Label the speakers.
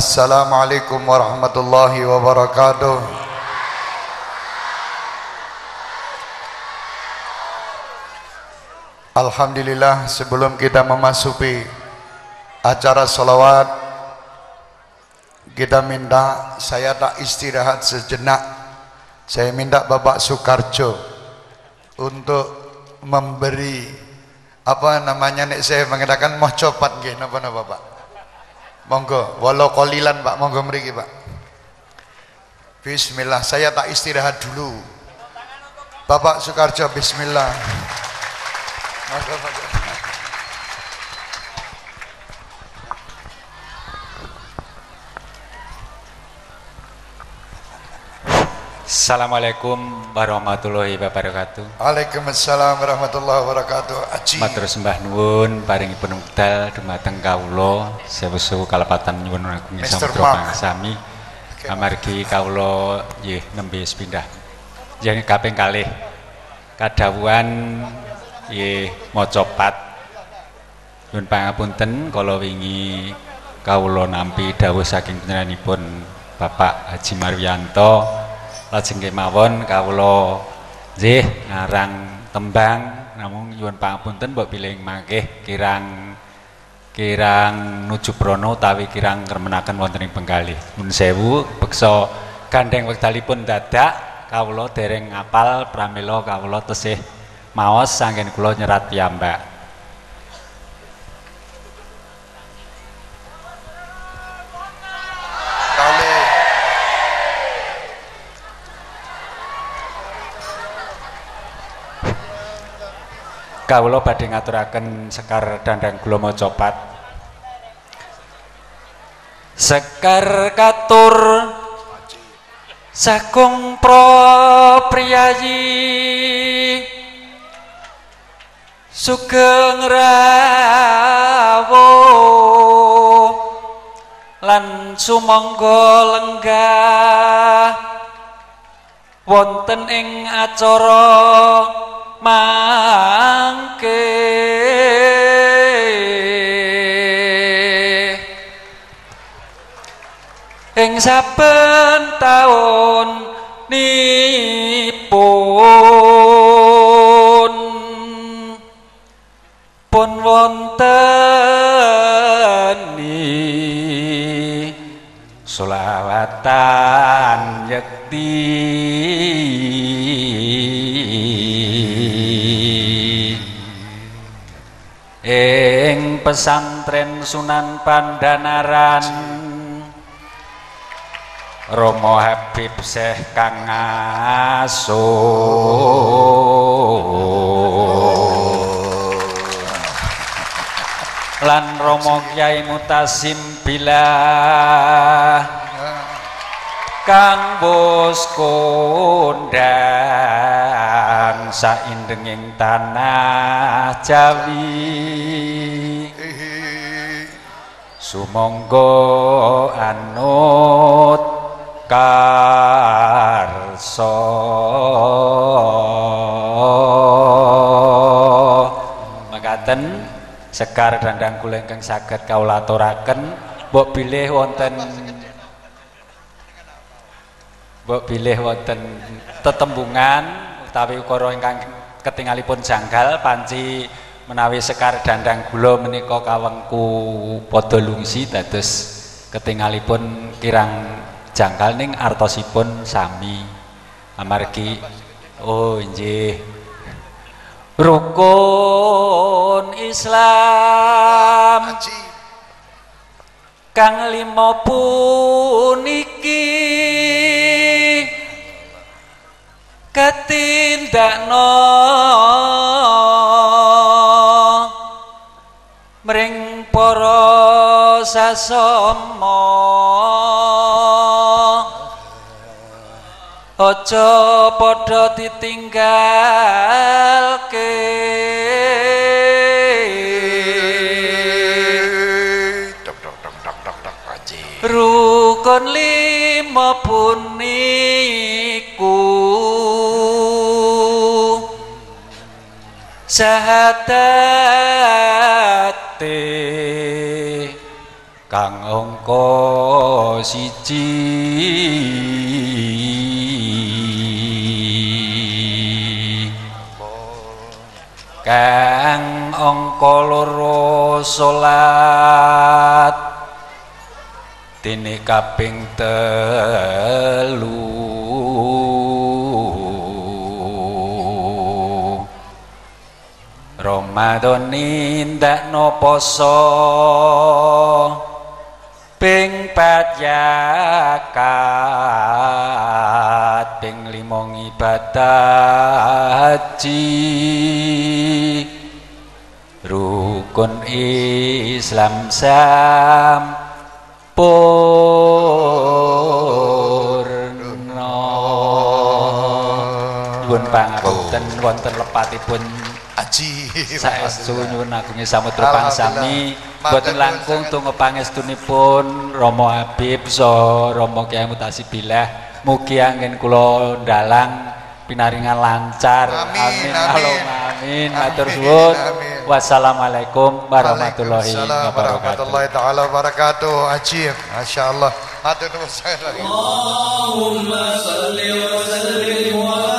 Speaker 1: Assalamualaikum warahmatullahi wabarakatuh. Alhamdulillah sebelum kita memasuki acara salawat kita minta saya tak istirahat sejenak. Saya minta Bapak Sukarjo untuk memberi apa namanya nek saya mengatakan mohcopat copat gini apa nama Bapak? Monggo. Walau kolilan Pak. Monggo mriki Pak. Bismillah. Saya tak istirahat dulu. Bapak Soekarjo Bismillah. Monggo, monggo.
Speaker 2: Assalamualaikum warahmatullahi wabarakatuh.
Speaker 1: Waalaikumsalam warahmatullahi wabarakatuh. Aji.
Speaker 2: Matur sembah nuwun paringipun wekdal dumateng kawula sewesu kalepatan nyuwun agung
Speaker 1: Mr.
Speaker 2: samudra pangsami. Amargi kawula nggih nembe sepindah. Jeneng kaping kalih kadhawuhan nggih maca pat. Nyuwun pangapunten kala wingi kawula nampi dawuh saking panjenenganipun Bapak Haji Marwiyanto lajeng kemawon kawula nggih ngarang tembang. Namung nyuwun pangapunten mbok bilih mangke kirang kirang nuju prono utawi kirang ngremanaken wonten ing penggalih nun sewu beksa gandeng wektalipun dadak kawula dereng ngapal pramila kawula tesih maos sanggen kula nyerat piyambak kawula badhe ngaturaken sekar dandang kula maca pat sekar katur sakung pro priyayi sugeng rawuh lan sumangga lenggah wonten ing acara mangke. Ing saben taun nipun pun wonten solawatan yekti pesantren Sunan Pandanaran. Romo Habib Syekh Kang lan Romo Kyai Mutasim Billah Kang Bos kondang saindenging tanah Jawi Sumangga anut karso mekaten sekar dandang kula ingkang saged kawula aturaken mbok bilih wonten mbok bilih wonten tetembungan utawi ukara ingkang ketingalipun janggal panci menawi sekar dandang gula menika kawengku padha lungsi dados ketingalipun kirang janggal ning artosipun sami. Amargi oh nggih rukun Islam kang lima puniki ketindakno sasama aja padha ditinggalke. Rukun lima puniku. Sahatate kang angka siji. Kang angka loro salat dene kaping telu. Ramadan nindakno poso ping pat yakat ping lima ibadah haji rukun Islam sampurna. Nuwun pangapunten wonten lepatipun
Speaker 1: Haji.
Speaker 2: saestu nyuwun agunge samudra pangsami
Speaker 1: Mboten
Speaker 2: langkung tunggu pangestunipun Romo Habib so Romo Kiai Mutasibilah mugi angin kulo dalang pinaringan lancar.
Speaker 1: Amin amin
Speaker 2: amin, amin. matur suwun. Wassalamualaikum warahmatullahi wabarakatuh.
Speaker 1: taala wabarakatuh. Ajib masyaallah matur nuwun Allahumma
Speaker 3: salli wa sallim wa